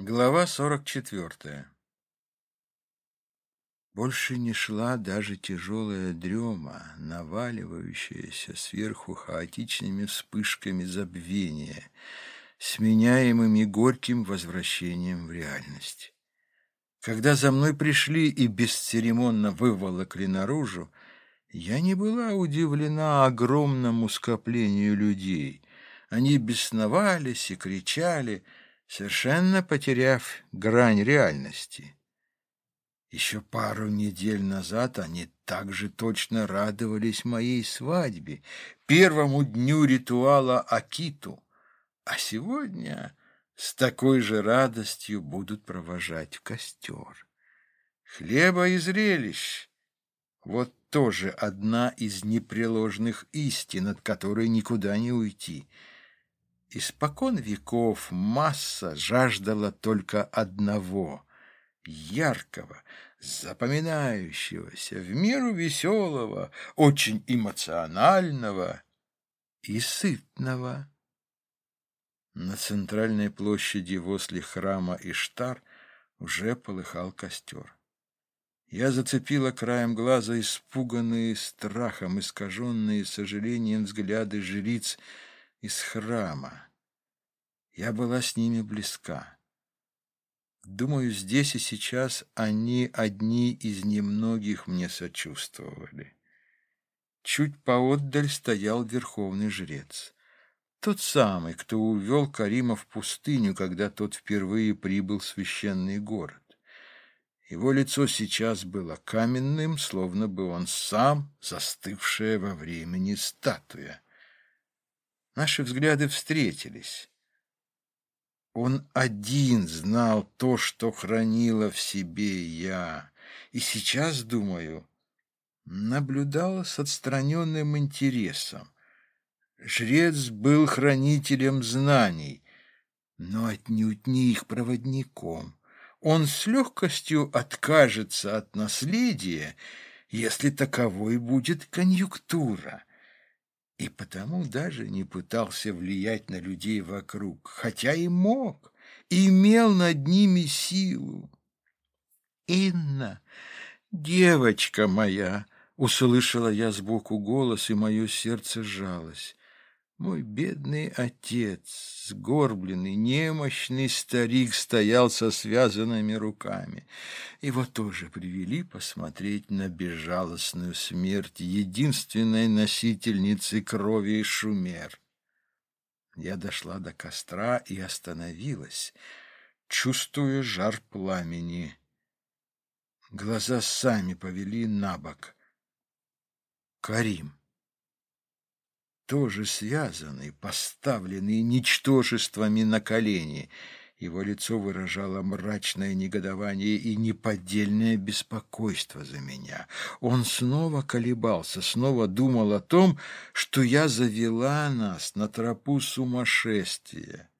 Глава сорок четвертая Больше не шла даже тяжелая дрема, наваливающаяся сверху хаотичными вспышками забвения, сменяемыми горьким возвращением в реальность. Когда за мной пришли и бесцеремонно выволокли наружу, я не была удивлена огромному скоплению людей. Они бесновались и кричали — совершенно потеряв грань реальности. Еще пару недель назад они также точно радовались моей свадьбе, первому дню ритуала Акиту, а сегодня с такой же радостью будут провожать костер. Хлеба и зрелищ — вот тоже одна из непреложных истин, от которой никуда не уйти — Испокон веков масса жаждала только одного — яркого, запоминающегося, в меру веселого, очень эмоционального и сытного. На центральной площади возле храма Иштар уже полыхал костер. Я зацепила краем глаза испуганные страхом, искаженные сожалением взгляды жриц — из храма. Я была с ними близка. Думаю, здесь и сейчас они одни из немногих мне сочувствовали. Чуть поотдаль стоял верховный жрец. Тот самый, кто увел Карима в пустыню, когда тот впервые прибыл в священный город. Его лицо сейчас было каменным, словно бы он сам застывшая во времени статуя. Наши взгляды встретились. Он один знал то, что хранила в себе я, и сейчас, думаю, наблюдал с отстраненным интересом. Жрец был хранителем знаний, но отнюдь не их проводником. Он с легкостью откажется от наследия, если таковой будет конъюнктура и потому даже не пытался влиять на людей вокруг, хотя и мог, и имел над ними силу. «Инна, девочка моя!» — услышала я сбоку голос, и мое сердце сжалось. Мой бедный отец, сгорбленный, немощный старик, стоял со связанными руками. Его тоже привели посмотреть на безжалостную смерть единственной носительницы крови Шумер. Я дошла до костра и остановилась, чувствуя жар пламени. Глаза сами повели на бок. Карим тоже связанный, поставленный ничтожествами на колени. Его лицо выражало мрачное негодование и неподдельное беспокойство за меня. Он снова колебался, снова думал о том, что я завела нас на тропу сумасшествия.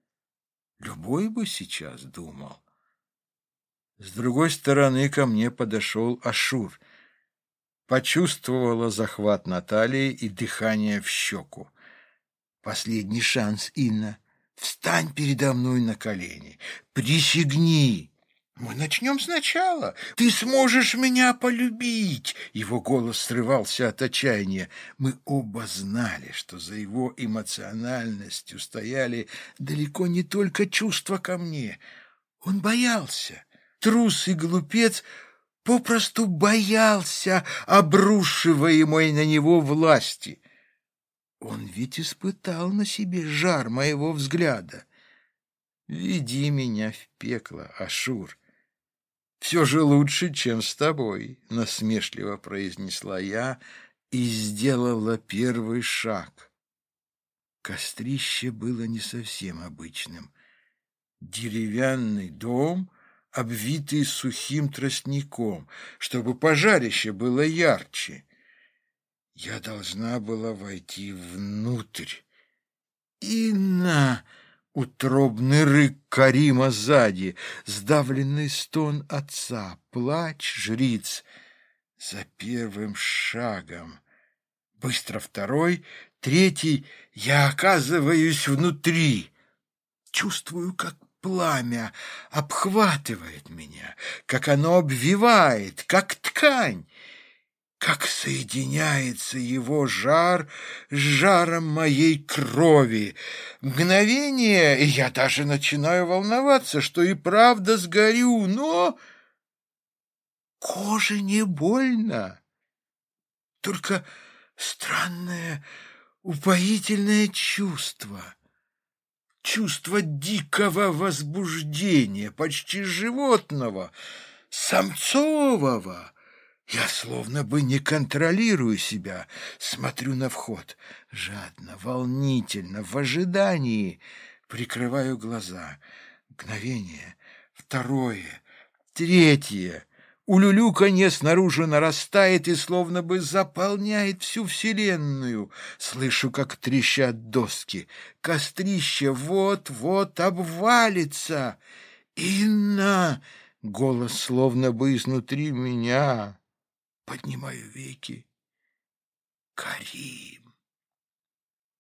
Любой бы сейчас думал. С другой стороны ко мне подошел Ашур — почувствовала захват Натальи и дыхание в щеку. «Последний шанс, Инна. Встань передо мной на колени. Присягни!» «Мы начнем сначала. Ты сможешь меня полюбить!» Его голос срывался от отчаяния. Мы оба знали, что за его эмоциональностью стояли далеко не только чувства ко мне. Он боялся. Трус и глупец попросту боялся обрушиваемой на него власти. Он ведь испытал на себе жар моего взгляда. «Веди меня в пекло, Ашур. Все же лучше, чем с тобой», — насмешливо произнесла я и сделала первый шаг. Кострище было не совсем обычным. Деревянный дом — обвитые сухим тростником, чтобы пожарище было ярче. Я должна была войти внутрь. «Инна!» — утробный рык Карима сзади, сдавленный стон отца, плач жриц за первым шагом. Быстро второй, третий, я оказываюсь внутри. Чувствую, как пламя обхватывает меня, как оно обвивает, как ткань, как соединяется его жар с жаром моей крови. Мгновение, и я даже начинаю волноваться, что и правда сгорю, но коже не больно. Только странное, упоительное чувство. Чувство дикого возбуждения, почти животного, самцового. Я словно бы не контролирую себя, смотрю на вход, жадно, волнительно, в ожидании, прикрываю глаза. Мгновение, второе, третье. Улюлюканье снаружи нарастает и словно бы заполняет всю вселенную. Слышу, как трещат доски. Кострище вот-вот обвалится. «Инна!» — голос словно бы изнутри меня. Поднимаю веки. Карим.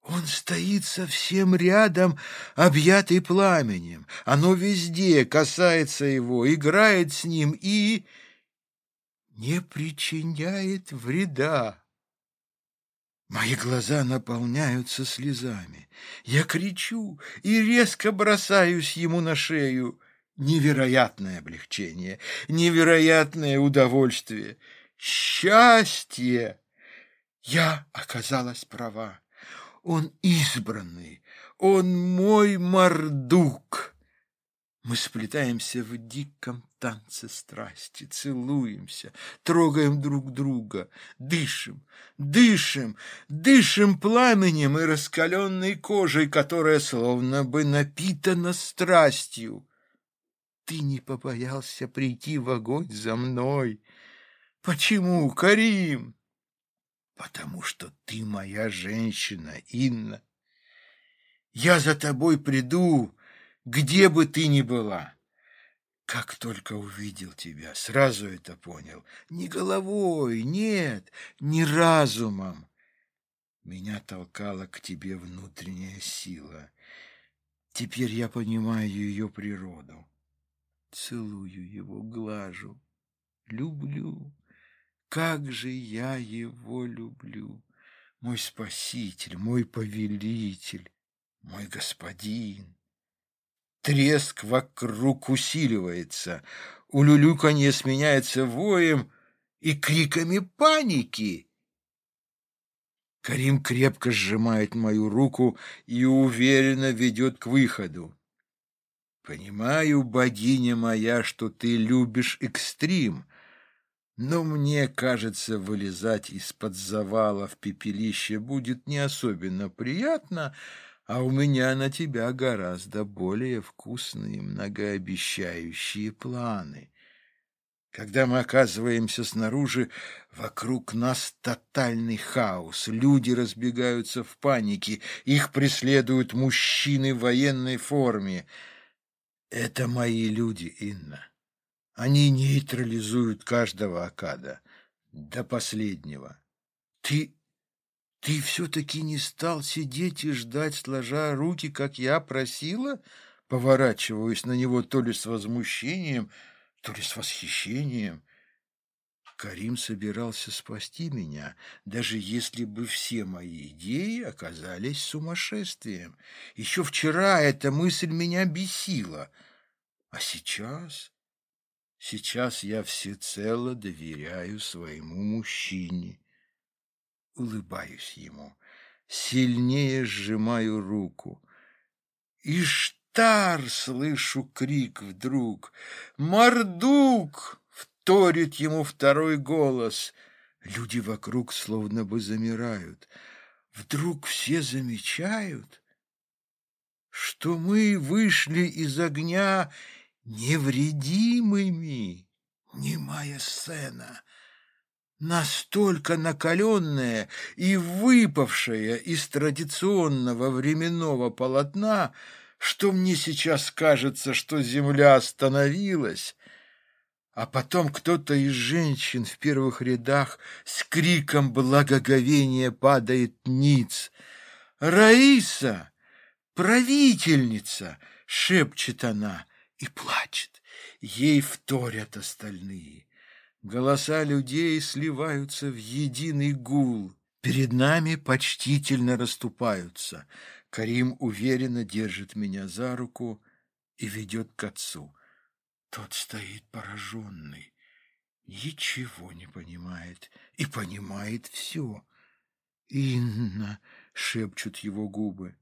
Он стоит совсем рядом, объятый пламенем. Оно везде касается его, играет с ним и не причиняет вреда. Мои глаза наполняются слезами. Я кричу и резко бросаюсь ему на шею. Невероятное облегчение, невероятное удовольствие, счастье. Я оказалась права. Он избранный, он мой мордук. Мы сплетаемся в диком танце страсти, целуемся, трогаем друг друга, дышим, дышим, дышим пламенем и раскаленной кожей, которая словно бы напитана страстью. Ты не побоялся прийти в огонь за мной. Почему, Карим? Потому что ты моя женщина, Инна. Я за тобой приду, где бы ты ни была. Как только увидел тебя, сразу это понял. Не головой, нет, не разумом. Меня толкала к тебе внутренняя сила. Теперь я понимаю ее природу. Целую его, глажу, люблю. Как же я его люблю! Мой спаситель, мой повелитель, мой господин. Треск вокруг усиливается, улюлюканье сменяется воем и криками паники. Карим крепко сжимает мою руку и уверенно ведет к выходу. Понимаю, богиня моя, что ты любишь экстрим, но мне кажется, вылезать из-под завала в пепелище будет не особенно приятно, а у меня на тебя гораздо более вкусные, многообещающие планы. Когда мы оказываемся снаружи, вокруг нас тотальный хаос. Люди разбегаются в панике, их преследуют мужчины в военной форме. Это мои люди, Инна. Они нейтрализуют каждого Акада до последнего. Ты ты все-таки не стал сидеть и ждать, сложа руки, как я просила? Поворачиваюсь на него то ли с возмущением, то ли с восхищением. Карим собирался спасти меня, даже если бы все мои идеи оказались сумасшествием. Еще вчера эта мысль меня бесила. А сейчас... Сейчас я всецело доверяю своему мужчине улыбаюсь ему, сильнее сжимаю руку. «Иштар!» — слышу крик вдруг. «Мордук!» — вторит ему второй голос. Люди вокруг словно бы замирают. Вдруг все замечают, что мы вышли из огня невредимыми. Немая сцена — настолько накаленная и выпавшая из традиционного временного полотна, что мне сейчас кажется, что земля остановилась, а потом кто-то из женщин в первых рядах с криком благоговения падает ниц. «Раиса! Правительница! шепчет она и плачет. Ей вторят остальные. Голоса людей сливаются в единый гул. Перед нами почтительно расступаются. Карим уверенно держит меня за руку и ведет к отцу. Тот стоит пораженный, ничего не понимает и понимает все. «Инна!» — шепчут его губы.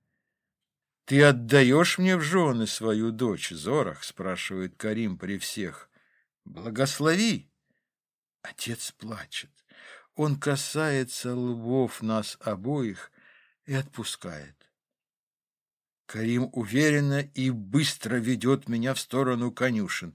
«Ты отдаешь мне в жены свою дочь, Зорах?» — спрашивает Карим при всех. «Благослови!» Отец плачет. Он касается лбов нас обоих и отпускает. Карим уверенно и быстро ведет меня в сторону конюшен.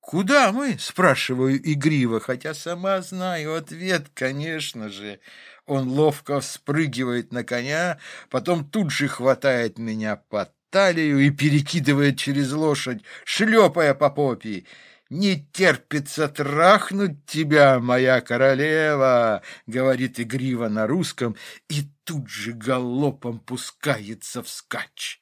«Куда мы?» — спрашиваю игриво, хотя сама знаю ответ, конечно же. Он ловко спрыгивает на коня, потом тут же хватает меня под талию и перекидывает через лошадь, шлепая по попе. «Не терпится трахнуть тебя, моя королева!» — говорит игриво на русском и тут же галопом пускается вскачь.